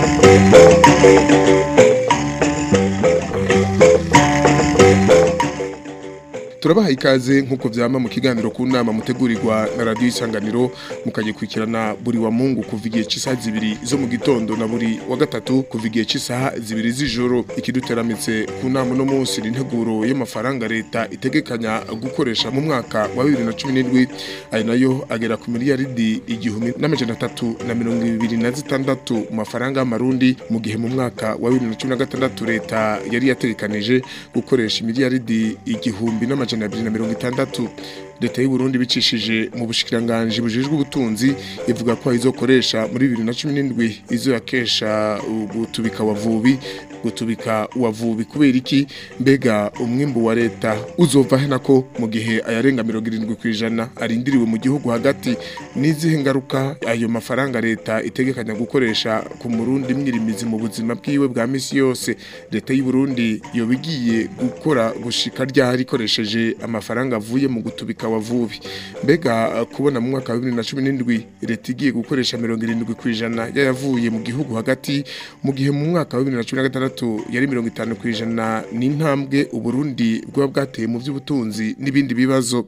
Thank you. turabaha ikaze nk'uko byama mu kiganiro ku nama mutegurirwa na radiyo isanganiro mukagikurikirana buri wa mungu kuva igihe zibiri zo mu gitondo na buri wa gatatu kuva igihe zibiri z'ijoro ikiduteramitse ku nama no munsi integuro y'amafaranga leta itegekanya gukoresha mu mwaka wa bibiri na cumi n'indwi ari nayo agera ku miliyaridi igihumbi n'amajana atatu na mirongo ibiri na zitandatu mu mafaranga y'amarundi mu gihe mu mwaka wa bibiri na cumi na gatandatu leta yari yategekanije gukoresha miliyaridi igihumbi n'amajana n'ebyiri na mirongo itandatu leta y'u Burundi bicishije mu bushikiranganje bujijwe ubutunzi ivuga ko izokoresha muri 2017 izo yakesha gutubika wavubi gutubika wavubi kubera iki mbega umwimbu wa leta uzova nako mu gihe ayarenga 70% arindiriwe mu gihugu hagati n'izihe ngaruka ayo mafaranga leta itegekanya gukoresha ku murundi mwirimizi mu buzima bwiwe bwa misi yose leta y'u Burundi yobigiye gukora gushika ryari rikoresheje amafaranga avuye mu gutubika abavubi mbega uh, kubona mu mwaka wa bibiri na cumi n'indwi leta igiye gukoresha mirongo irindwi ku ijana yayavuye mu gihugu hagati mu gihe mu mwaka wa bibiri na cumi na gatandatu yari mirongo itanu ku ijana n'intambwe uburundi bwaba bwateye mu by'ubutunzi n'ibindi bibazo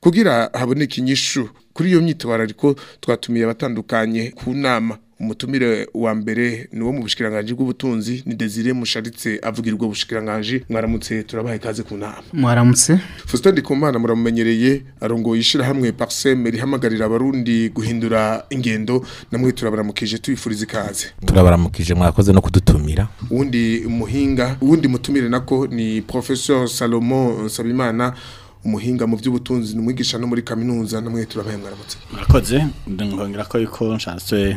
kugira haboneke inyishu kuri iyo myitwarariko twatumiye abatandukanye ku nama umutumire wa mbere ni wo mu bushikiranganje bw'ubutunzi ni Desire musharitse ubwo ubushikiranganje mwaramutse turabaye kaze ku nama mwaramutse Faustin Ndikumana muramumenyereye arongoye ishirahamwe Parsem rihamagarira abarundi guhindura ingendo namwe turabaramukije tubifuriza ikaze turabaramukije mwakoze no kudutumira uwundi muhinga uwundi mutumire nako ni Professeur Salomo Nsabimana umuhinga mu by'ubutunzi umwigisha no muri kaminuza namwe turabaye mwaramutse murakoze ndongera ko yuko nshatse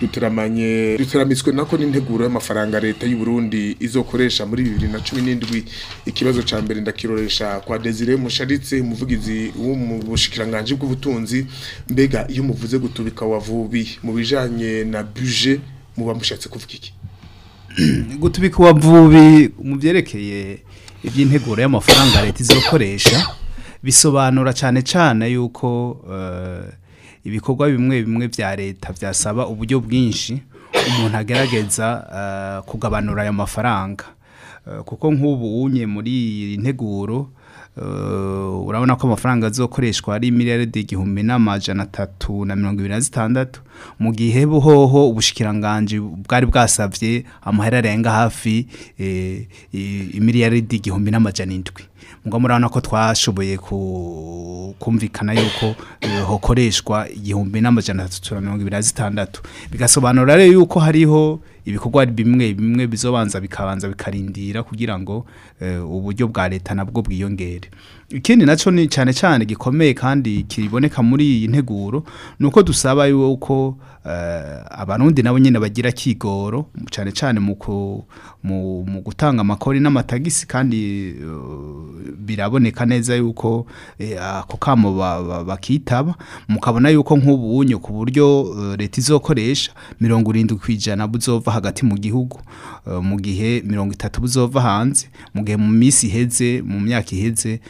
duteramanye duteramitswe nako n'integuro y'amafaranga leta y'u Burundi izokoresha muri 2017 ikibazo ca mbere ndakiroresha kwa Desire Musharitse umuvugizi wo mu bushikiranganje bw'ubutunzi mbega iyo muvuze gutubika wavubi mu bijanye na budget muba mushatse kuvuga iki gutubika wavubi mu byerekeye iby'integuro y'amafaranga leta izokoresha bisobanura cyane cyane yuko uh, ibikorwa bimwe bimwe bya leta byasaba uburyo bwinshi umuntu agerageza eh, kugabanura ayo mafaranga eh, kuko nk'ubu unye muri iyi nteguro eh, urabona ko amafaranga azokoreshwa ari miliyaride igihumbi n'amajana atatu na mirongo ibiri na zitandatu mu gihe buhoho ubushikiranganji bwari bwasabye amahera arenga hafi miliyaride igihumbi n'amajana indwi ngo murabona ko twashoboye kumvikana yuko hakoreshwa eh, igihumbi n'amajana atatu na mirongo ibiri na zitandatu bigasobanura rero yuko hariho ibikorwa bimwe bimwe bizobanza bikabanza bikarindira kugira ngo eh, uburyo bwa leta nabwo bwiyongere ikindi nacyo ni cyane cyane gikomeye kandi kiboneka muri iyi nteguro ni uko dusaba yuko eh, abarundi nabo nyine bagira kigoro cyane cyane mu gutanga amakori n'amatagisi kandi biraboneka neza yuko eh, ako kamo bakitaba mukabona yuko nkubunyo ku buryo eh, leta izokoresha mirongo irindwi ku ijana buzova hagati mu gihugu eh, mu gihe mirongo itatu buzova hanze mu gihe mu minsi iheze mu myaka iheze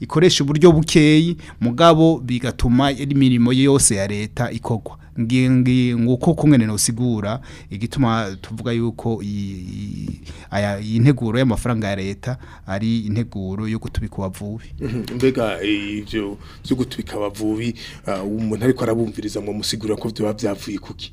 ikoreshe uburyo bukeye mugabo bigatuma imirimo yose ya leta ikogwa nguko kumwe nosigura igituma tuvuga yuko iyi nteguro y'amafaranga ya leta ari integuro yo gutubika abavubi mhm. mbega eh, ibyo byo gutubika abavubi uh, umuntu ariko arabumviriza ngo musigura ko byaba byavuye kuki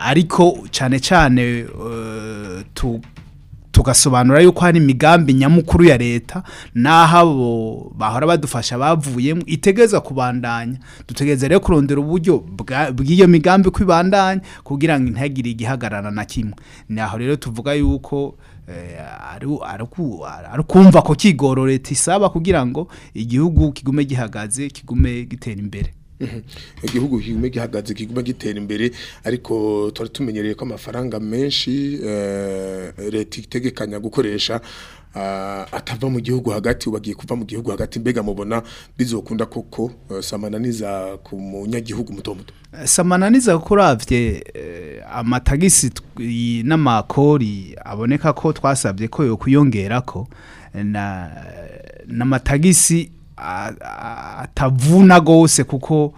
ariko cyane cyane eh, tugasobanura yuko hari imigambi nyamukuru ya leta n'aho abo bahora badufasha bavuyemo itegeza kubandanya dutegereza rero kurondera uburyo bw'iyo migambi kwibandanya kugira ngo intagire igihagarara na kimwe ni aho rero tuvuga yuko Eh, ari ukumva ko kigoro leta isaba kugira ngo igihugu kigume gihagaze kigume gitera imbere igihugu kigume gihagaze kigume gitera imbere ariko twari tumenyereye ko amafaranga menshi eh, leta itegekanya gukoresha Ah, atava mu gihugu hagati ubu kuva mu gihugu hagati mbega mubona bizokunda koko eh, samananiza ku munyagihugu muto muto eh, samananiza kuko urabye eh, amatagisi n'amakori aboneka ko twasabye ko yo kuyongera ko n'amatagisi atavuna gose kuko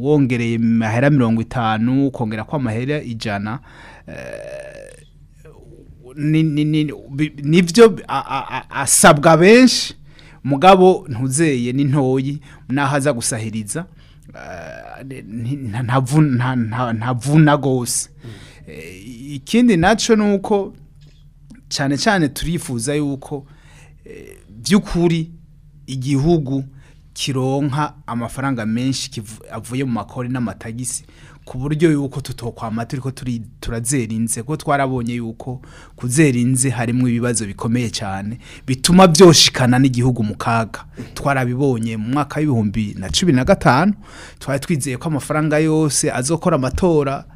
wongereye mahera mirongo itanu ukongera ko amahera ijana nibyo asabwa benshi mugabo ntuzeye ni ntoyi nahaza gusahiriza ah, ntavuna rwose eh, ikindi nacyo ni uko cyane cyane turifuza yuko by'ukuri eh, igihugu kironka amafaranga menshi avuye mu makori n'amatagisi ku buryo yuko tutokwama turiko turazerinze ko twarabonye yuko kuzerinze harimo ibibazo bikomeye cyane bituma byoshikana n'igihugu mu kaga twarabibonye mu mwaka w'ibihumbi na cumi na gatanu twari twizeye ko amafaranga yose azokora amatora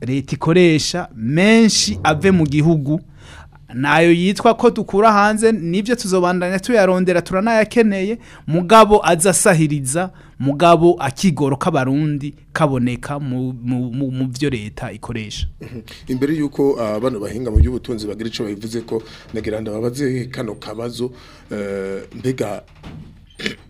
leta ikoresha menshi ave mu gihugu nayo yitwa ko dukura hanze nibyo tuzobandanya tuyarondera turanayakeneye mugabo azasahiriza mugabo akigoro k'abarundi kaboneka mu byo leta ikoresha mhm. imbere y'uko abana ah, bahinga mu by'ubutunzi bagira icyo bivuze ko ndageranda babaze kano kabazo eh, mbega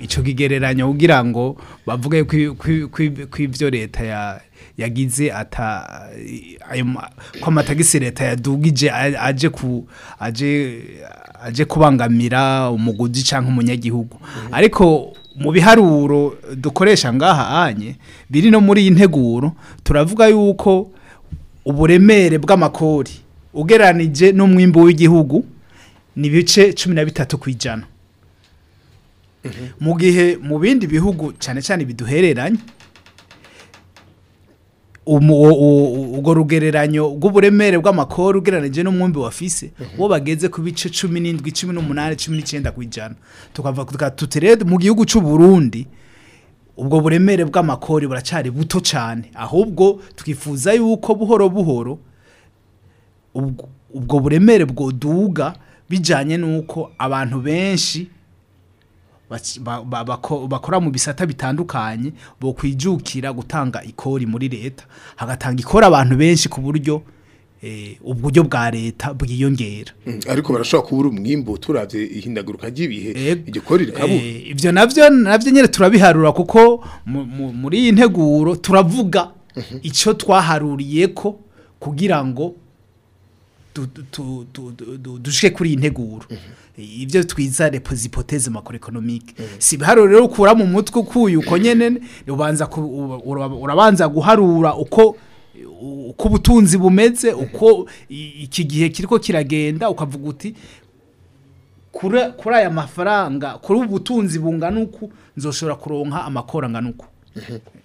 icyo kigereranyo kugira ngo bavuge ko ibyo leta yagize ko amatagisi leta yadugije aje ku kubangamira umuguzi cyangwa umunyagihugu mm-hmm. ariko mu biharuro dukoresha ngaha anye biri no muri iyi nteguro turavuga yuko uburemere bw'amakori ugereranije n'umwimbo w'igihugu ni ibice cumi na bitatu ku ijana mu gihe mu bindi bihugu cyane cyane biduhereranye ubwo rugereranyo bw'uburemere bw'amakoro ugereranyije n'umwumbi wafise uwo mhm. bageze ku bice cumi n'indwi cumi n'umunani cumi n'icyenda ku ijana tukava tutere mu gihugu cy'u Burundi ubwo buremere bw'amakori buracari buto cyane ahubwo twifuza yuko buhoro buhoro ubwo buremere duga bijyanye n'uko abantu benshi bakora mu bisata bitandukanye bo kwijukira gutanga ikori muri leta hagatanga ikora abantu benshi ku buryo eh, uburyo bwa leta bwiyongera hmm, ariko barashobora kubura umwimbo turabye ihindagaruka ry'ibihe igikori rikabura eh, ibyo nabyo nabyo nyine turabiharura kuko muri iyi nteguro turavuga hmm. icyo twaharuriye ko kugira ngo duje kuri iyi nteguro mhm. ibyo twiza repozipoteze makuru mhm. si ibiharuro rero ukura mu mutwe ukuye uko nyine urabanza guharura uko uko ubutunzi bumeze mhm. uko iki gihe kiriko kiragenda ukavuga uti kuri aya mafaranga kuri ubu butunzi bungana uku nzoshobora kuronka amakoro angana uku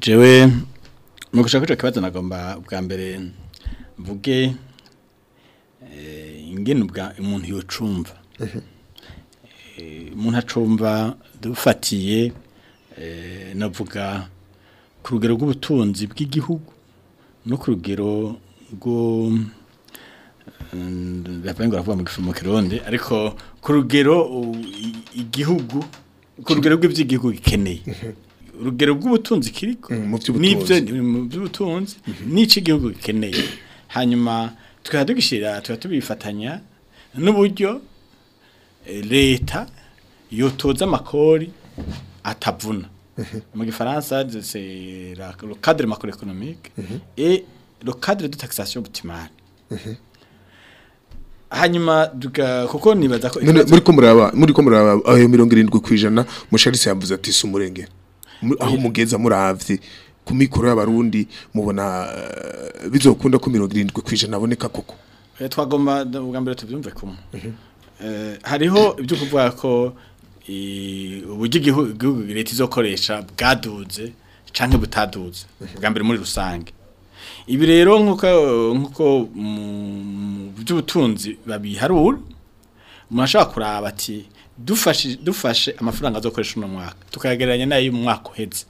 jewe mu gushaka kibazo nagomba bwa mbere mvuge eh, ingene umuntu yocumva eh, umuntu acumva dufatiye eh, navuga ku rugero rw'ubutunzi bw'igihugu no ku rugero rwo ndapanga ravuga mu gifumo kironde ariko ku rugero igihugu ku rugero rw'iby'igihugu gikeneye urugero rwubutunzi kiriko mm, n'ibyo by'ubutunzi mm-hmm. niki igihugu gikeneye hanyuma tukaba tugishyira tubifatanya n'uburyo eh, leta yotoza amakori atavuna mm-hmm. mu gifaransa c'est le cadre macroéconomique mm-hmm. et le cadre de taxation butimari hanyuma kuko nibaza ko muri ko muri ko muraba ayo mirongo irindwi ku ijana musharitse yavuze ati si umurengera aho mugeza muravye ku mikoro y'abarundi mubona eh, bizokunda ko 70% naboneka koko eh, twagomba ubwa mbere tubyumve kumwe mhm. eh, hariho ibyo kuvuga ko uburyo igihugu leta izokoresha bwaduze canke butaduze ubwa mhm. mbere muri rusange ibi rero nkuko nkuko mu by'ubutunzi babiharura umuntu ashobora kuraba ati dufashe amafaranga azakoresha uno mwaka tukayagereranya n'ayo mu mwaka uhetse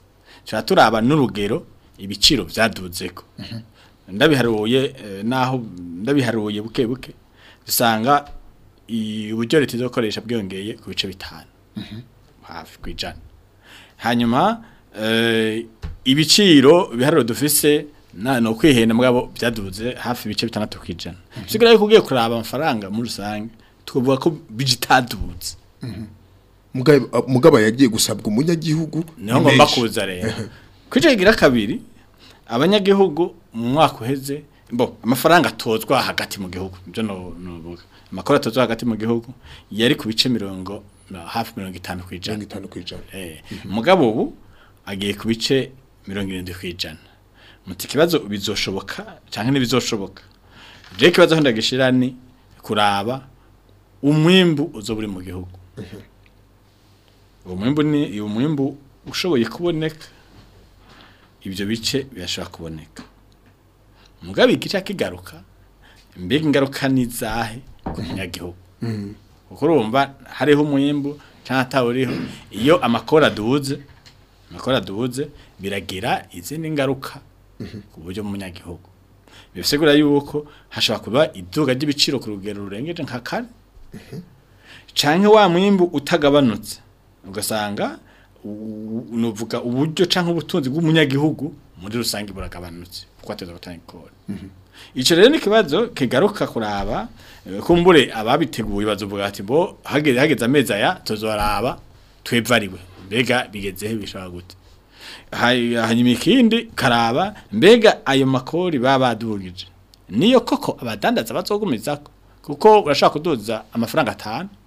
turaba n'urugero ibiciro byadutse ko mhm. ndabiharuye eh, naho ndabiharuye buke buke dusanga uburyo leta izakoresha bwiyongeye ku bice bitanu mhm. hafi ku ijana hanyuma eh, ibiciro biharuro dufise ni ukwihenda mwabo byaduze hafi ibice bitandatu ku ijana mhm. usigaye ugiye kuraba amafaranga muri rusange tuvuga ko bijitadutse mugaba yagiye gusabwa umunyagihugu niho ngomba kuza rero kujagira kabiri abanyagihugu mu mwaka uheze bo amafaranga atozwa hagati mu gihugu ibyo nubuga amakuru atozwa hagati mu gihugu yari ku bice mirongo hafi mirongo itanu ku ijana eh, mugabo ubu agiye ku bice mirongo irindwi ku ijana muti ikibazo bizoshoboka cyangwa ntibizoshoboka rero ikibazo ndagishira ni kuraba umwimbu uzo buri mu gihugu uwo mwembu ni uwo mwembu ushoboye kuboneka ibyo bice birashobora kuboneka mugabe igice kigaruka mbega ingaruka n'izahe ku munyagihugu kuko urumva hariho umwembu cyangwa uriho iyo amakora aduze amakora aduze biragira izindi ngaruka ku buryo munyagihugu bisigura yuko hashobora kuba iduga ry'ibiciro ku rugero rurengeje nka kane canke wa mwimbu utagabanutse ugasanga nuvuga uburyo cyangwa ubutunzi bw'umunyagihugu muri rusange buragabanutse kuko ateza gutanga ikora mhm. ico rero ni kibazo kigaruka kuraba eh, kumbure ababiteguye bazovuga ati bo hageze hageze amezi aya tuzoraba twevariwe mbega bigezehe bishobora gute hanyuma ikindi karaba mbega ayo makori baba badugije niyo koko abadandaza bazogumiza kuko urashaka kuduza amafaranga atanu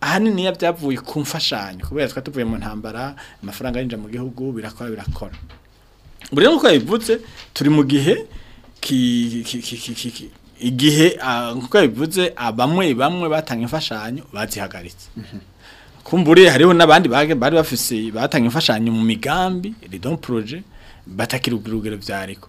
ahanini niyo byavuye ku mfashanyo kubera twari tuvuye mu ntambara amafaranga yinjira mu gihugu birakora birakora buri nk'uko yabivutse turi mu gihe igihe ah, nkuko bivuze ah, bamwe bamwe batanga imfashanyo bazihagaritse kumbure hariho n'abandi bari bafise batanga imfashanyo mu migambi ridon projet batakira bya ariko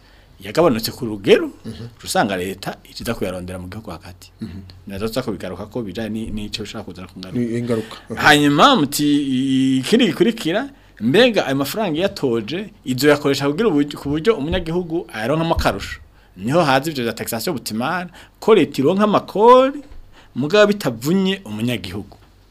yagabanutse ku rugero mm-hmm. rusanga leta ikiza kuyarondera mu gihugu hagati mm-hmm. nazo tuza kubigaruka ko bijanye n'ico ushaka kuzana ku ngaruka hanyuma muti ikindi gikurikira mbega ayo mafaranga yatoje izo yakoresha kugira ku buryo umunyagihugu ayaronkamo akarusho niho haza ibyo bya taxation butimara ko leta ironka amakori bitavunye umunyagihugu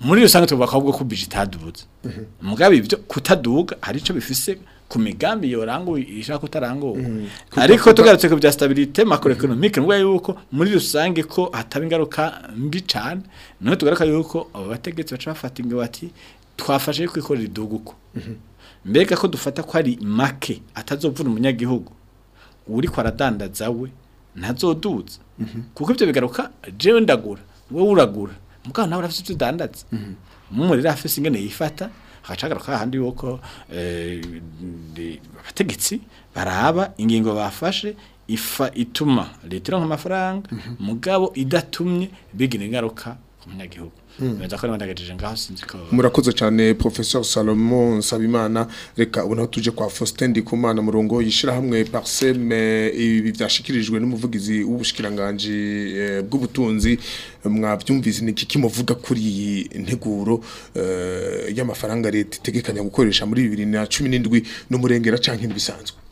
muri rusange tugomba kuvuga ku budget itaduze mm-hmm. mugabe ibyo kutaduga hari ico bifise ku migambi yoranguye ishaka kutaranguye mm-hmm. ariko tugarutse ku bya stabilité macroeconomique nubwo mm-hmm. yuko muri rusange ko hataba ingaruka mbi cyane niho tugaruka yuko abategetsi bategetsi baca bafata ingwati twafashe kwikorera iduguko mbega ko dufata ko ari make atazovuna umunyagihugu uri ko aradandaza we ntazoduza mhm. kuko ibyo bigaruka jewe ndagura wowe uragura mugabo nawe urafite ibyo udandaza mhm. umwe afite ingene yifata hacagaruka handi yuko eh, abategetsi baraba ingingo bafashe ifa ituma leta ironka amafaranga mhm. mugabo idatumye bigira ingaruka ku munyagihugu hmm. ko ari ngaho sinzi ko murakoze cyane professeur Salomon Sabimana reka ubona tuje kwa Faustin Ndikumana murongo yishira hamwe parseme ibi byashikirijwe n'umuvugizi w'ubushikiranganje eh, bw'ubutunzi mwabyumvise niki kimuvuga kuri iyi nteguro eh, y'amafaranga leta itegekanya gukoresha muri 2017 n'umurengera canke ibisanzwe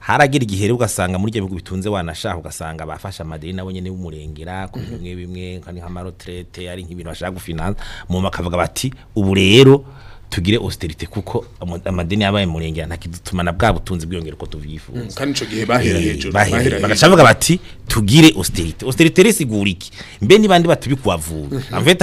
haragira igihe rero ugasanga muri ibyo bihugu bitunze wanashaka ugasanga bafashe amadeni nabo nyine b'umurengera ku bintu mhm. bimwe bimwe nka ari nk'ibintu bashaka gufinanza mu makavuga bati ubu rero tugire austerite kuko amadeni yabaye murenge ntakidutuma na bwa butunzi bwiyongera ko tuvyifuza mm, kandi ico gihe bahera eh, hejuru bahera bagacavuga bati tugire austerite austerite resigura iki mbe ni bandi batubikwavuba mhm. en fait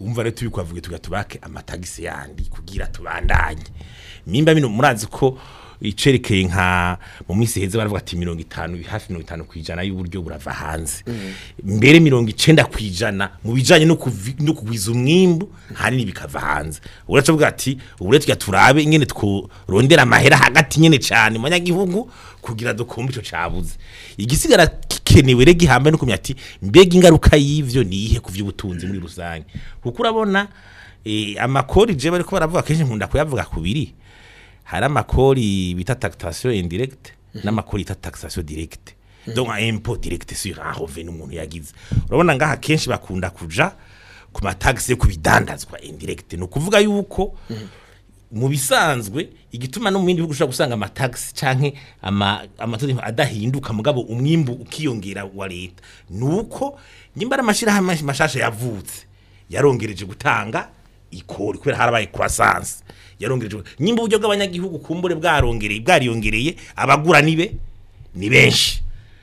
wumva rero tubikwavuge tugatubake amatagisi yandi kugira tubandanye nimba bino murazi ko icerekeye nka mu minsi heza baravuga ati mirongo itanu hafi mirongo itanu ku ijana y'uburyo burava hanze mm-hmm. mbere mirongo icyenda ku ijana mu bijyanye no kugwiza umwimbu hanini bikava hanze uracavuga ati ubure tujya turabe nyine turondera amahera hagati nyine cyane mu kugira dukumbe icyo cyabuze igisigara kikenewe rege gihambaye no kumenya ati mbega ingaruka y'ibyo ni iyihe ku by'ubutunzi muri rusange kuko urabona eh, amakori je bariko baravuga kenshi nkunda kuyavuga kubiri hari amakori bita tagitation indiregite n'amakori bita tagitation direkite mhm. do nka direkite mhm. sura aho veni umuntu yagize urabona ngaha kenshi bakunda kuja ku matagisi yo kubidandazwa indiregite ni ukuvuga yuko mhm. mu bisanzwe igituma no mu bindi bihugu ushobora gusanga amatagisi cyangwa amategeko adahinduka mugabo umwimbu ukiyongera wa leta ni uko nimba ari amashyirahamwe mashasha yavutse yarongereje gutanga ikori kubera harabaye croissance yarongereje nyimba uburyo bw'abanyagihugu kumbure bwarongereye bwariyongereye abagura nibe ni benshi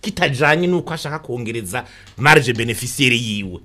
kitajyanye n'uko ashaka kongereza marge beneficiaire yiwe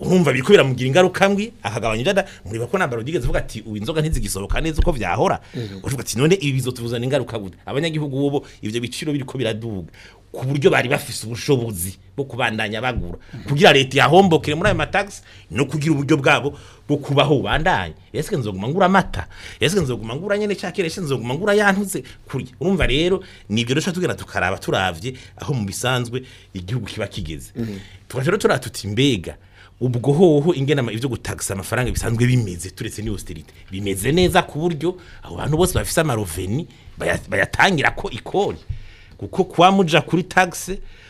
urumva biri kubera mugira ingaruka mbi akagabanya ibyo mureba ko ntabwo rugeze uvuga ati ubu inzoga ntizigisohoka neza uko byahora mhm. uvuga ati none ibi bizotuzana ingaruka gute abanyagihugu bo ibyo biciro biri ko biraduga ku buryo bari bafise ubushobozi bwo kubandanya bagura mhm. kugira leta yahombokere muri ayo matagisi no kugira uburyo bwabo bwo kubaho bandanye ese nzoguma ngura amata ese nzoguma ngura nyene cyakere ese nzoguma ngura yantuze kurya urumva rero nibyo rero tugenda tukaraba turavye aho mu bisanzwe igihugu kiba kigeze mhm. tukaje rero turatuti mbega ubwo hoho ingenama ibyo gutagisa amafaranga bisanzwe bimeze turetse n'iyositirite bimeze neza ku buryo abo bantu bose bafite amaroveni bayatangira ko ikoni kuko kuba muja kuri tagisi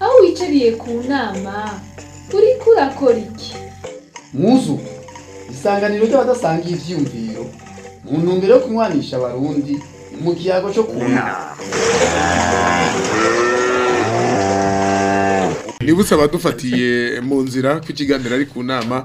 aho wicariye ku nama uri kurakora iki muzu isanganiro ry'abadasanga ibyiyumviro mu ntumbero yo kunywanisha abarundi mu gihago cyo kunama nibutse abadufatiye mu nzira ku ikiganiro ari ku nama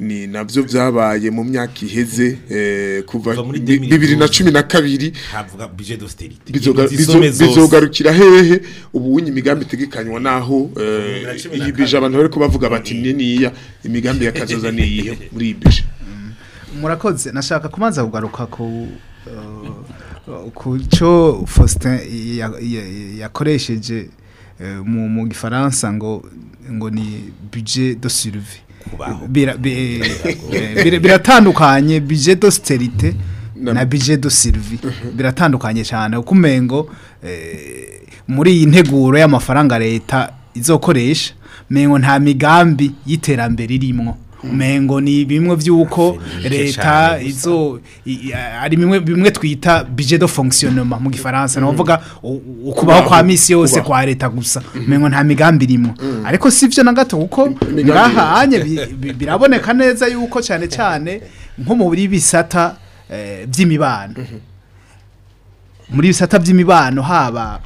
ni nabyo byabaye mu myaka iheze eh, kuva bibiri na cumi eh, na kabiri bizogarukira hehe ubu wunye imigambi tegekanywa naho iyi abantu bari kubavuga bati mm-hmm. niya imigambi y'akazoza niyihe muri iyi mm-hmm. murakoze nashaka kubanza kugaruka ku uh, ku faustin yakoresheje eh, mu gifaransa ngo ngo ni budget de suruve kubaho eh, biratandukanye bije do siterite na bije do sirivi biratandukanye cyane kuko umengo eh, muri iyi nteguro y'amafaranga leta izokoresha mengo nta migambi y'iterambere irimo umengo ni bimwe by'uko leta izo ari bimwe bimwe twita budget de fonctionnement mu gifaransa mm. no vuga ukubaho kwa misi yose kwa leta gusa umengo mm-hmm. nta migambi irimo mm. ariko sivyo na gato kuko ngahanye biraboneka neza yuko cyane cyane nko mu buri bisata eh, by'imibano mm-hmm. muri bisata by'imibano haba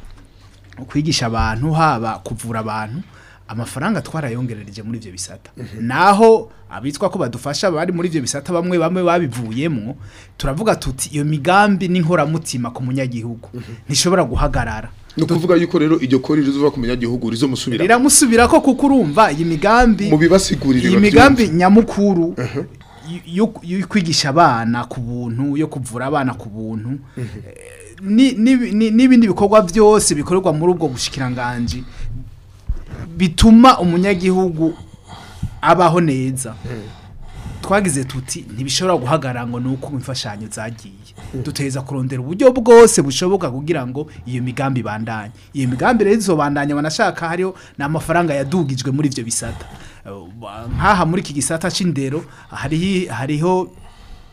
kwigisha abantu haba kuvura abantu amafaranga twarayongerereje muri ibyo bisata naho abitwa ko badufasha bari muri ibyo bisata bamwe bamwe babivuyemo turavuga tuti iyo migambi n'inkoramutima ku munyagihugu ntishobora guhagarara ni ukuvuga yuko rero iryo kori rizuba ku munyagihugu rizomusubira riramusubira ko kuko urumva iyi migambi mu bibasigurira iyi migambi nyamukuru yo kwigisha abana ku buntu yo kuvura abana ku buntu n'ibindi bikorwa byose bikorerwa muri ubwo bushikiranganje bituma umunyagihugu abaho neza twagize tuti ntibishobora guhagarara ngo ni uko imfashanyo zagiye duteza kurondera uburyo bwose bushoboka kugira ngo iyo migambi bandanye iyo migambi rero izo bandanye banashaka hariho ni amafaranga yadugijwe muri ibyo bisata nk'aha muri iki gisata cy'indero eh, hariho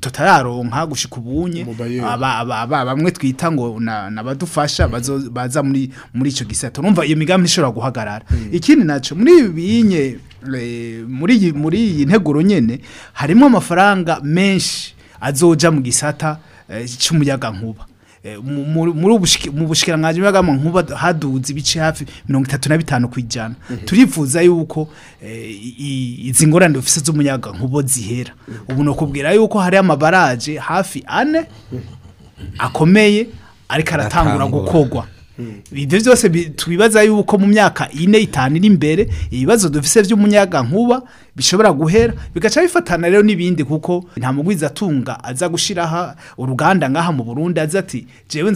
tutararonka gushika ubunye aba bamwe twita ngo nabadufasha mm. baza muri muri icyo gisato numva iyo migambi ishobora guhagarara mm. ikindi naco muri binye muri muri iyi nteguro nyene harimo amafaranga menshi azoja mu gisata eh, cy'umuyaga nkuba Eh, muri mu bushyikirangange bagamo nk'ubu haduze ibice hafi mirongo itatu na bitanu ku ijana mhm. yuko eh, izi ngorane z'umunyaga nkubo zihera mhm. ubu ni ukubwira yuko hari amabaraje hafi ane mhm. akomeye ariko aratangura gukogwa Mm. ibyo byose tubibaza yuko mu myaka ine itanu iri imbere ibibazo dufite by'umunyagankuba bishobora guhera bigaca bifatana rero n'ibindi kuko nta mugwiza atunga aza gushyiraho uruganda ngaha mu burundi aza ati jewe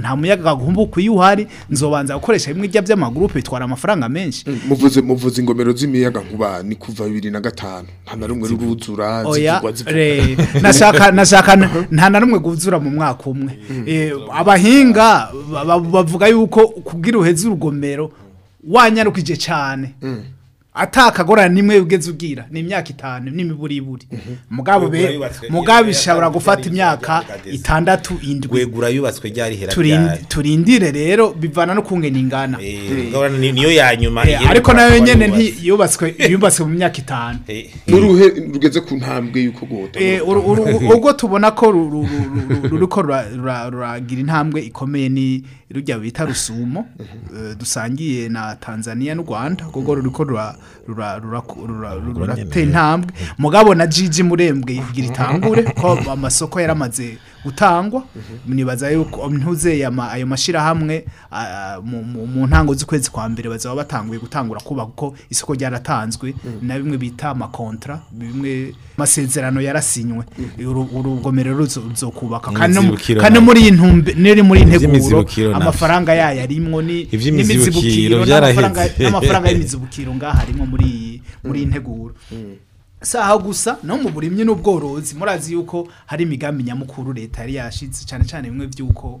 nta muyagankuba ukwiye uhari nzobanza gukoresha bimwe by'amagurupe bitwara amafaranga menshi mm. muvuze ingomero z'imiyagankuba ni kuva bibiri na gatanu nta na rumwe ruruzura nta na rumwe guzura mu mwaka umwe mm. eh, abahinga bavuga yuko kubwira uheze urugomero wanyarukije cyane mm. atakagorana nimwe ugeze ubwira ni imyaka itanu n'imiburiburi mhm. mugabo ishobora gufata imyaka itandatu indwi yubatswe turindire rero bivana no kunge ingana eh, niyo ya nyuma eh, ariko nayo nyene yubatswe yubatswe mu myaka itanu n'uruhe eh. rugeze ku ntambwe yuko gota ubwo tubona ko ruriko ruragira intambwe ikomeye ni rujya bita rusumo mhm. dusangiye na Tanzania n'u Rwanda kuko ruriko rura rurateye intambwe mugabo na jiji murembwe yigira itangure ko amasoko yaramaze gutangwa nibaza yuko um, ntuzeye ayo mashyirahamwe mu ntango z'ukwezi kwa mbere bazaba batanguye gutangura kubaka kuko isoko ryaratanzwe mm. na bimwe bita amakontra bimwe amasezerano yarasinywe mm. urugomero ruzo kubaka kandi muri muri integuro amafaranga yayo arimwo n'imizibukiro n'amafaranga y'imizibukiro ngaho harimo muri iyi mm. nteguro saha gusa no mu burimyi n'ubworozi murazi yuko hari imigambi nyamukuru leta yari yashitse cyane cyane bimwe by'uko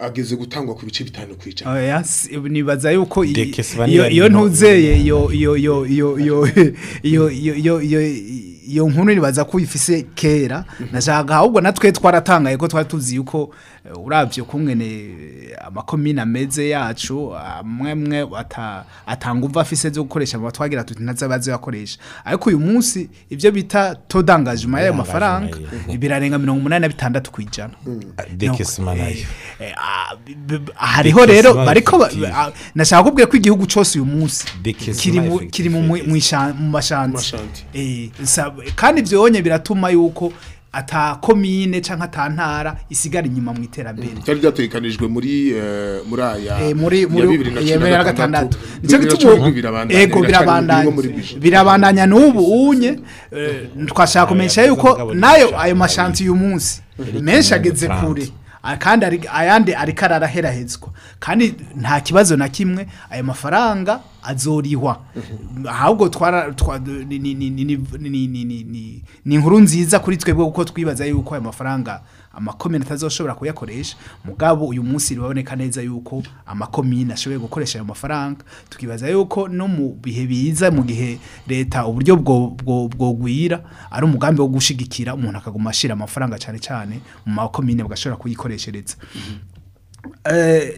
ageze gutangwa ku bice bitanu ku ijana oh, nibaza yuko iyo ntuzeye iyo iyo iyo iyo iyo iyo iyo iyo nkuru nibaza ko uyifise kera mm-hmm. nashaka ahubwo natwe twaratangaye ko twari tuzi yuko urabye ukungene eh, amakomine ameze yacu amwe mwe atanga umva afise zo gukoresha mu batwagira tuti ntazabaze yakoresha ariko uyu munsi ibyo bita todangajima y'ayo mafaranga birarenga mirongo umunani na bitandatu ku ijana mm. ah, hariho rero bariko nashaka kubwira ko igihugu cyose uyu munsi kiri mu mashanti eh, kandi ibyo yonye biratuma yuko ata komine cyangwa atantara isigara inyuma mu iterambere cyari byatekanijwe muri eh, muri aya eh, muri bibiri na eh, gatandatu ego birabandanya birabandanya n'ubu unye twashaka kumenya yuko nayo ayo mashansi y'umunsi menshi ageze kure Ah, kandi ayandi ariko araraherahezwa kandi nta kibazo na kimwe aya mafaranga azorihwa ahubwo ni inkuru nziza kuri twebwe kuko twibaza yuko aya mafaranga amakomine atazashobora kuyakoresha mugabo uyu munsi ribaboneka neza yuko amakomine ashoboye gukoresha ayo mafaranga tukibaza yuko no mu bihe biza mu gihe leta uburyo bwogwira ari umugambi wo gushigikira umuntu akaguma ashira amafaranga cyane cyane mu makomine bagashobora kuyikoreshereza eh,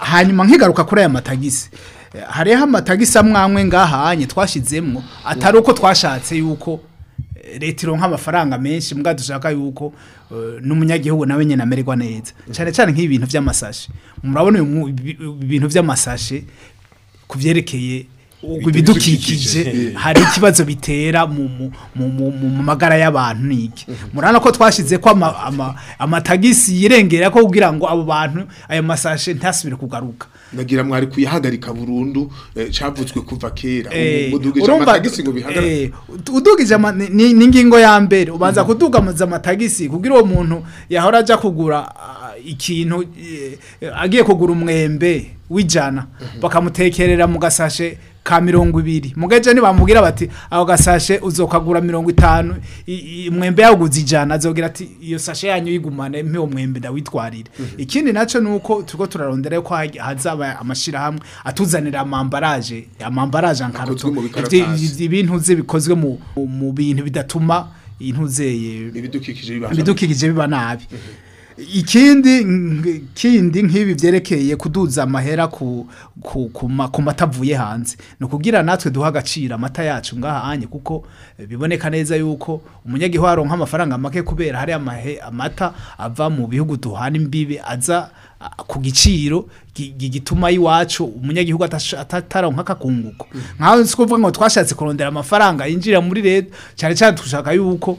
hanyuma nkigaruka kuri aya matagisi eh, hariho amatagisi amwamwe ngahanye twashizemwo atari uko twashatse yuko leta ironka amafaranga menshi mbwa dushaka yuko eh, n'umunyagihugu nawe nyine amererwa neza cyane cyane nk'ibi by'amasashe murabona ibintu by'amasashe ku byerekeye ibidukikije eh. hari ikibazo bitera mu magara y'abantu n'iki murabona ko twashyize ko amatagisi yirengera ko kugira ngo abo bantu ayo masashe ntasubire kugaruka nagira mwari kuyahagarika burundu eh, cyavutswe kuva kera eh, udugije amatagisi ngo bihagarike udugije ni ingingo ya mbere ubanza mm. kudugamaza amatagisi kugira uwo muntu yahora ajya kugura ah, ikintu agiye kugura umwembe w'ijana bakamutekerera mu gasashe ka mirongo ibiri mu gace ntibamubwira bati aho gasashe uzokagura mirongo itanu umwembe yawuguze ijana azogira ati iyo sashe yanyu yigumane mpeho umwembe ndawitwarire mhm. ikindi nacyo ni uko turiho turarondera ko hazaba amashyirahamwe atuzanira amambaraje amambaraje nkarutu ibintu ze bikozwe mu bintu bidatuma intuzeye ibidukikije biba nabi mhm. ikindi kindi nk'ibi byerekeye kuduza amahera ku ku mata avuye hanze ni ukugira natwe duha agaciro amata yacu ngahanye kuko eh, biboneka neza yuko umunyagihwaro nk'amafaranga make kubera hari amata ava mu bihugu duhana imbibi aza ku giciro gituma iwacu umunyagihugu atataronka akakunguko mm. nkaho si kuvuga ngo twashatse kurondera amafaranga yinjira muri leta cyane cyane dushaka yuko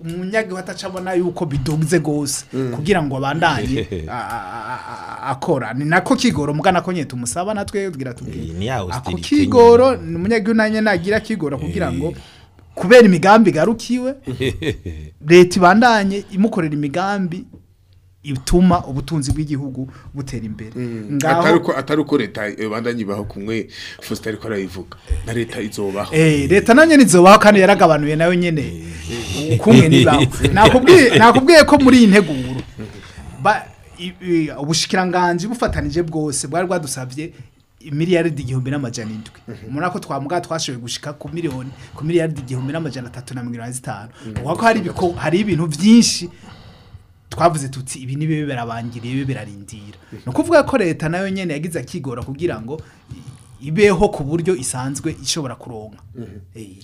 umunyagi watacabona yuko biduze gose mm. kugira ngo abandanye akora ni nako kigoro mugana ko nyine tumusaba natwe tubwira ako kigoro ni umunyagi unanye nagira kigoro kugira ngo eh. kubera imigambi igarukiwe leta ibandanye imukorera imigambi ituma ubutunzi bw'igihugu butera imbere mm. atari uko leta bandanye baho kumwe Faustin ariko arayivuga na leta izobaho eh, leta nanyo nizobaho kandi yaragabanuye nayo nyene kumwe nibaho nakubwiye ko muri iyi integuro ubushikiranganje bufatanije bwose bwari bwadusabye miliyaridi igihumbi n'amajana indwi mhm. muri ako twamuga twashoboye gushika ku miliyoni ku miliyaridi igihumbi n'amajana atatu na mirongo itanu kuko mm. hari ibintu byinshi twavuze tuti ibi ni bibi birabangiriye bibi birarindira ni ukuvuga ko leta nayo nyine yagize akigora kugira ngo ibeho ku buryo isanzwe ishobora kuronka mhm. eh.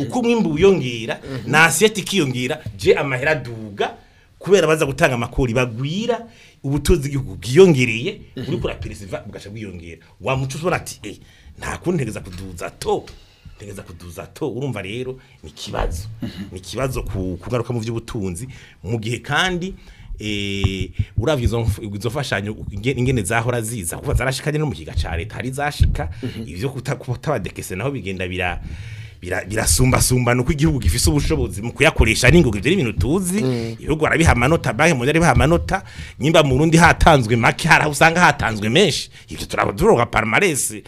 uko umwimbu wiyongera mhm. na asiyeti ikiyongera je amahera aduga kubera baza gutanga amakori bagwira ubutunzi bwiyongereye mhm. uriko urapirisiva bugaca bwiyongera wa muco ubona ati eh, nta kundi ntegeza kuduza to ntegeza kuduza to urumva rero ni ikibazo mhm. ni ikibazo ku ngaruka mu by'ubutunzi mu gihe kandi eh, urabya izo mfashanyo ingene zahora ziza kuba zarashikanye no mu kiga leta hari zashika mhm. ibyo kutabadekese naho bigenda bira birasumbasumba ni uko igihugu gifise ubushobozi mu kuyakoresha n'ingoga ibyo ni ibintu tuzi mm. ibihugu barabiha amanota banki mu baribaha amanota nyimba mu rundi hatanzwe make hari usanga hatanzwe menshi ibyo turavuga palmarès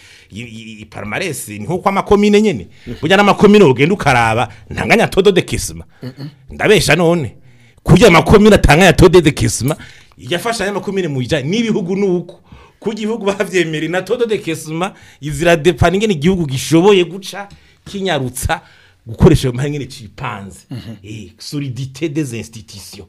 palmarès ni nko kwa makomine burya n'amakomine ugenda ukaraba ntanganya todo de kisma ndabesha none Kujya amakomine atanganya todo de kisma yafasha ayo makomine mu bijanye n'ibihugu nuko kuko igihugu bavyemera na todo de kisma izira depana ingene igihugu gishoboye guca kinyarutsa gukoresha ayo mahirwe kipanze mhm. eh, solidite dezi insititisiyo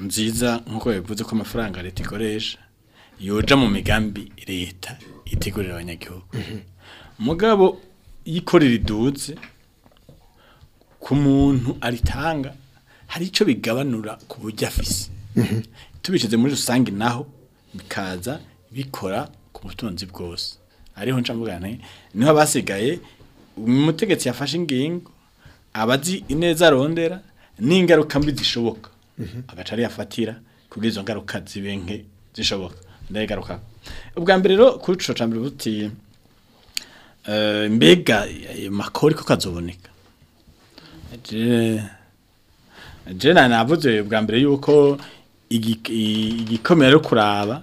nziza nk'uko bivuze ko amafaranga leta ikoresha yoja mu migambi leta itegurira abanyagihugu mugabo yikorera idutse ku muntu aritanga hari icyo bigabanura ku buryo afise tubishyize muri rusange naho bikaza bikora ku butunzi bwose ariho nshamvuga niho abasigaye umutegetsi yafashe ingingo abazi ineza arondera n'ingaruka mbi zishoboka Mhm. agaca ariyafatira kugira izo ngaruka zibe zishoboka ndagaruka ubwa mbere rero kuri cyo cya mbere eh, mbega makori ko kazoboneka jena navuze bwa mbere yuko igikomeye ari kuraba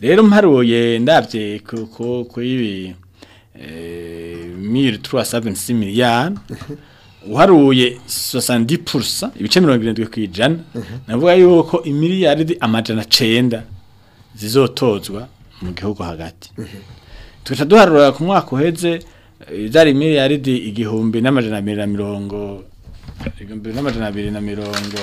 rero mparuye ndabye ko kuri eh, mille trois cent vingt six uharuye soixante pourcent ibice mirongo irindwi ku ijana navuga yuko imiliyaridi amajana cenda zizotozwa mu gihugu hagati tugaca duharura ku mwaka uheze byari eh, miliyaridi igihumbi n'amajana abiri na mirongo igihumbi n'amajana abiri na mirongo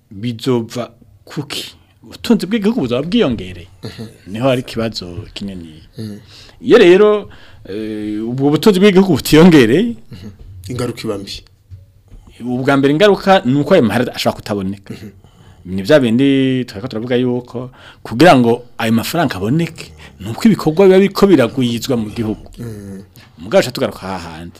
bizova kuki ubutunzi bw'igihugu buzaba bwiyongereye mhm. niho hari ikibazo kinini mhm. iyo rero eh, ubwo butunzi bw'igihugu butiyongereye ingaruka iba mbi ubwa mbere ingaruka ni uko ayo mahera ashobora kutaboneka ni bya bindi tukaba turavuga yuko kugira ngo ayo mafaranga aboneke ni uko ibikorwa biba biriko biragwizwa mu gihugu umugabo ashobora tugaruka hahandi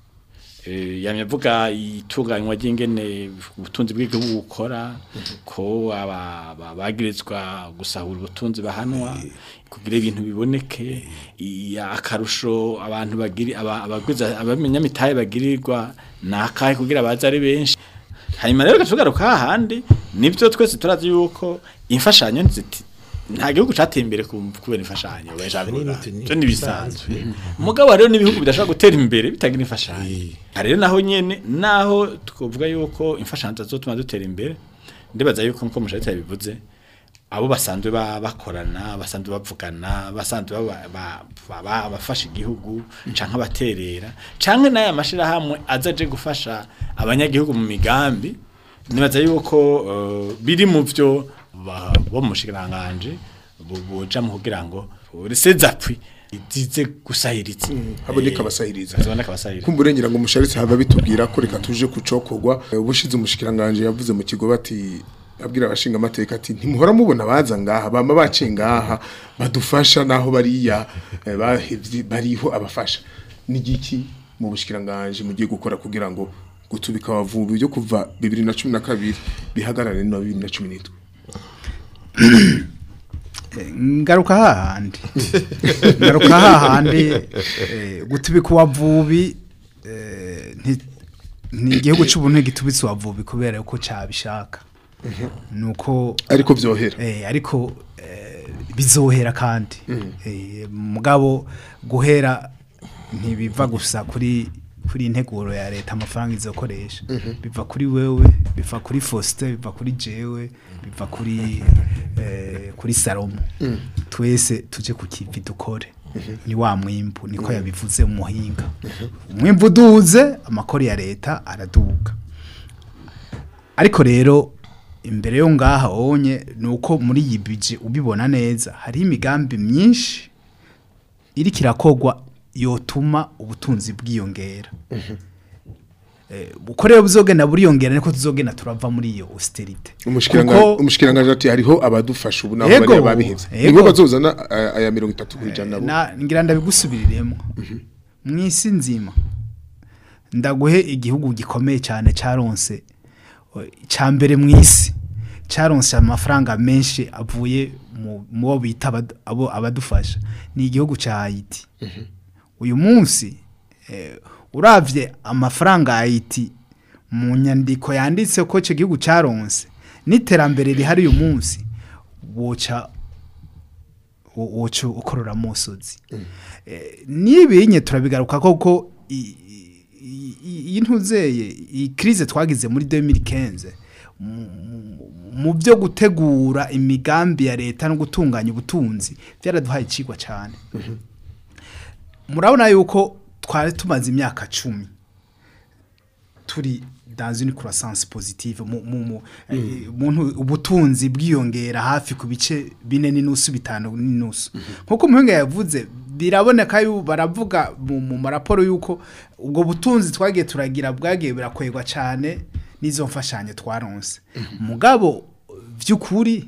Eh, yamye avuga itunganywa ry'ingene ubutunzi bw'igihugu bukora ko bagirizwa gusahura ubutunzi bahanwa kugira ibintu biboneke akarusho abantu abamenyamitahe bagirirwa ni akahe kugira baze ari benshi hanyuma rero tugaruka hahandi nibyo twese turazi yuko imfashanyo ntiziti nta gihugu imbere kubera imfashanyo ibyo ni ibisanzwe umugabo rero n'ibihugu bidashobora gutera imbere bitagira imfashanyo rero naho nyine naho twavuga yuko imfashanyo zituma dutera imbere ndibaza yuko nk'uko mushahara yabivuze abo basanzwe bakorana basanzwe bavugana basanzwe abafasha igihugu cyangwa abaterera cyangwa n'aya mashyirahamwe azaje gufasha abanyagihugu mu migambi nibaza yuko eh, biri mu byo bo mu bushinganje bujamo kugira ngo urese zapfi itize haboneka eh, abasahiriza haboneka abasahiriza kumburengera ngo musharitse haba bitubwira ko reka tuje kucokorwa eh, ubushize umushikiranganje yavuze mu kigo bati abwira abashinga amateka ati ntimuhora mubona baza ngaha bama baciye ngaha badufasha naho bariya eh, bariho abafasha n'igiki mu bushikiranganje mugiye gukora kugira ngo gutubika abavubi byo kuva bibiri na na cumi 2012 bihagarare cumi 2017 Eh, ngaruka hahandi ngaruka hahandi eh, gutubika uwavubi eh, ni igihugu cy'ubuntu gitubitse uwavubi kubera ko cyabishaka nuko ariko byohera ariko bizohera kandi mm. mugabo guhera ntibiva gusa kuri kuri integuro ya leta amafaranga izokoresha mhm. biva kuri wewe biva kuri Faustin biva kuri jewe biva kuri mhm. eh, kuri Salomo mhm. twese tuje ku kivi dukore ni wa mwimbu niko yabivuze umuhinga umwimbu uduze amakori ya leta araduga ariko rero imbere yo ngaha wonye ni uko muri iyi bije ubibona neza hariho imigambi myinshi iriko irakogwa yotuma ubutunzi bwiyongera mhm. eh, uko rero buzogenda buriyongera niko tuzogenda turava muri iyo austerite umushikirangaje ati hariho abadufasha ubu nabo bari babiheze nibo bazozana eh, aya 30% eh, na ngira ndabigusubiriremo mwisi mhm. nzima ndaguhe igihugu gikomeye cyane caronse ca mbere mwisi caronse amafaranga menshi avuye mu bo bita abo abadufasha ni igihugu ca Haiti mhm. uyu munsi eh, urabye amafaranga ya ayiti mu nyandiko yanditse ko icyo gihugu cyaronse n'iterambere rihari uyu munsi woca woca ukorora musozi mm. eh, n'ibinye turabigaruka koko iyi ntuzeye iyi kirize twagize muri demiri kenze mu byo gutegura imigambi ya leta no gutunganya ubutunzi byaraduhaye ikigwa cyane mm-hmm. murabona yuko twari tumaze imyaka cumi turi dans une croissance positive eh, mm. ubutunzi bwiyongera hafi ku bice bine n'inusu bitanu n'inusu mm-hmm. nkuko umuhinga yavuze biraboneka yu baravuga mu maraporo yuko ubwo butunzi twagiye turagira bwagiye burakwegwa cyane n'izo mfashanyo twaronse mm-hmm. mugabo by'ukuri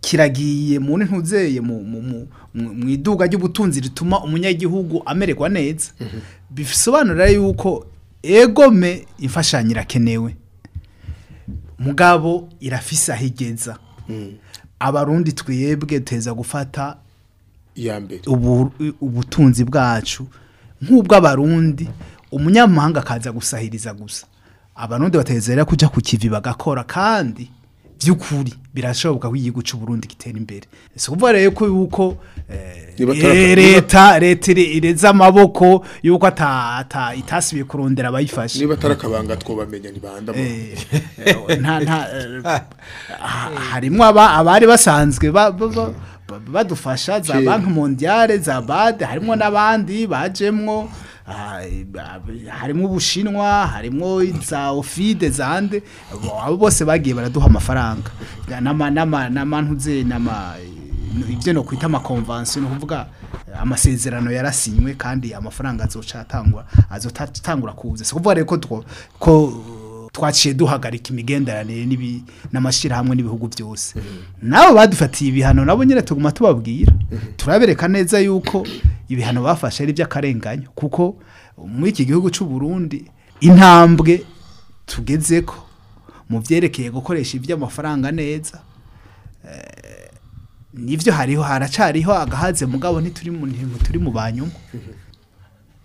kiragiye mu ntuzeye mu iduga ry'ubutunzi rituma umunyagihugu amererwa neza bisobanura yuko egome imfashanyo irakenewe mugabo irafise ahigeza hmm. abarundi twebwe tuheza gufata ubutunzi bwacu nk'ubw'abarundi umunyamahanga akaza gusahiriza gusa abarundi batezera kujya ku kivi bagakora kandi by'ukuri birashoboka ko igihugu cy'u gitera imbere si ukuvuga rero ko yuko eh, eh, leta leta ireze amaboko yuko itasibiye kurondera abayifashe niba atarakabanga twabamenya ntibandamo eh, oh, harimo abari basanzwe badufasha za banki mondiyare za bade harimo n'abandi bajemo harimo ubushinwa harimo za ofide za ande abo bose bagiye baraduha amafaranga n'amantuze ibyo no kwita amakomvansiyo ni ukuvuga amasezerano yarasinywe kandi amafaranga azotangura kuza si ukuvuga rero ko twaciye duhagarika imigenderanire n'amashyirahamwe n'ibihugu byose nabo badufatiye ibihano nabo nyine tuguma tubabwira turabereka neza yuko ibihano bafashe ari iby'akarenganyo kuko muri iki gihugu cy'u Burundi intambwe tugeze ko mu byerekeye gukoresha iby'amafaranga neza eh, nibyo hariho haracariho agahaze mugabo ntituri mu turi mu banyuma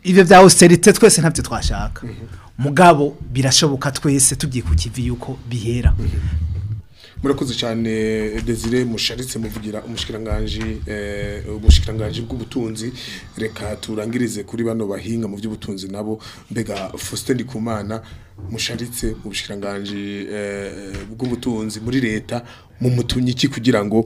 ibyo bya austerite twese ntabyo twashaka mugabo birashoboka twese tugiye ku kivi yuko bihera mm-hmm. murakoze cyane desire musharitse muvugira eh, umushikiranganji bw'ubutunzi reka turangirize kuri bano bahinga mu by'ubutunzi nabo mbega Faustin kumana musharitse mu bushikiranganji eh, bw'ubutunzi muri leta mu mutunyi iki kugira ngo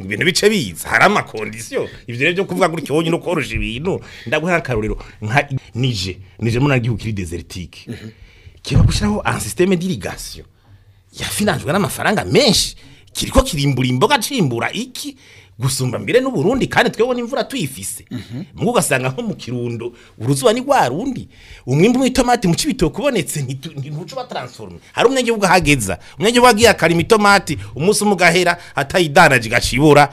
ibintu bice biza hari amakondisiyo ibyo rero byo kuvuga gutyo wonyine ukorosha ibintu ndaguha akarorero nka nije nije muri igihugu kiri deseritike kiba gushyiraho ansisiteme dirigasiyo yafinanjwe n'amafaranga menshi kiriko kirimbura imboga cimbura iki gusumba mbere n'uburundi kandi twebona imvura tuyifise mhm. mwe ugasanga nko mu kirundo uruzuba ni rwa rundi umwimbu w'itomati mu kibitoki ubonetse ntuca ubataransforome hari umunyagihugu ahageza umunyagihugu agiye akarima itomati umunsi umwe ugahera atayidanaje igacibura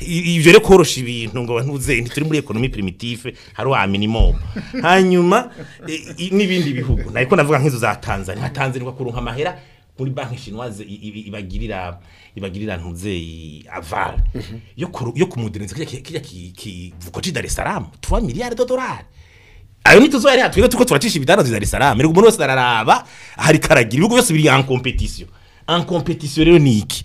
ibyo rero korosha ibintu ngo ntuze turi muri ekonomi primitive hari uwamena imobo hanyuma n'ibindi bihugu nari ko navuga nk'izo za tanzania nka tanzania bakurunka amahera muri banki shinoise ibagirira ibagirira ntuzeye avare mhm. yo kumudeneza kijya kivuko cy'i Dar es miliyari dodorari ayo ntituzo yari hatwebwe tuko turacisha ibidandaza Dar rero umuntu wese araraba hari karagira ibihugu byose biri en competition en rero ni iki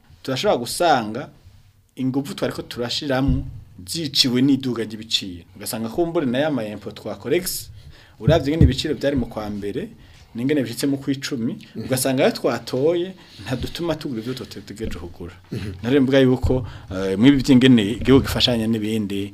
turashobora gusanga ingufu twari ko turashiramo byiciwe n'iduga ry'ibiciro ugasanga ko mbure na ya mayempo twa corex urabye ngene ibiciro byari mu kwa mbere n'ingene bishyitse mu kwicumi mhm. ugasanga iyo twatoye ntadutuma tugura ibyo tutegereje kugura mhm. nari mvuga yuko eh, mw'ibi by'ingene igihugu gifashanya n'ibindi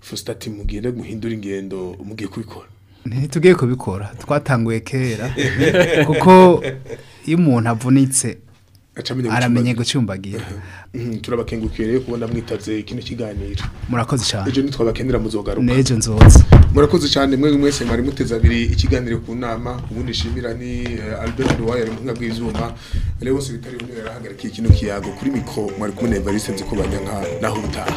Faustin ati mugende muhindura ingendo mugiye kubikora ntitugiye kubikora twatanguye kera kuko iyo umuntu avunitse aramenye gucumbagira mm-hmm. turabakengukiye rero kubona mwitaze kino kiganiro murakoze cyane ejo ntitwabakenera muzogaruka n'ejo nzoza murakoze cyane mwe mwese mwari muteze abiri ikiganiro ku nama ubundi nshimira ni eh, Albert Ruwaye ari muhinga bw'izuba rero bose bitari bumwe yarahagarikiye kino kiyago kuri mikro mwari kumwe na Evariste Nzikubanya nka naho utaha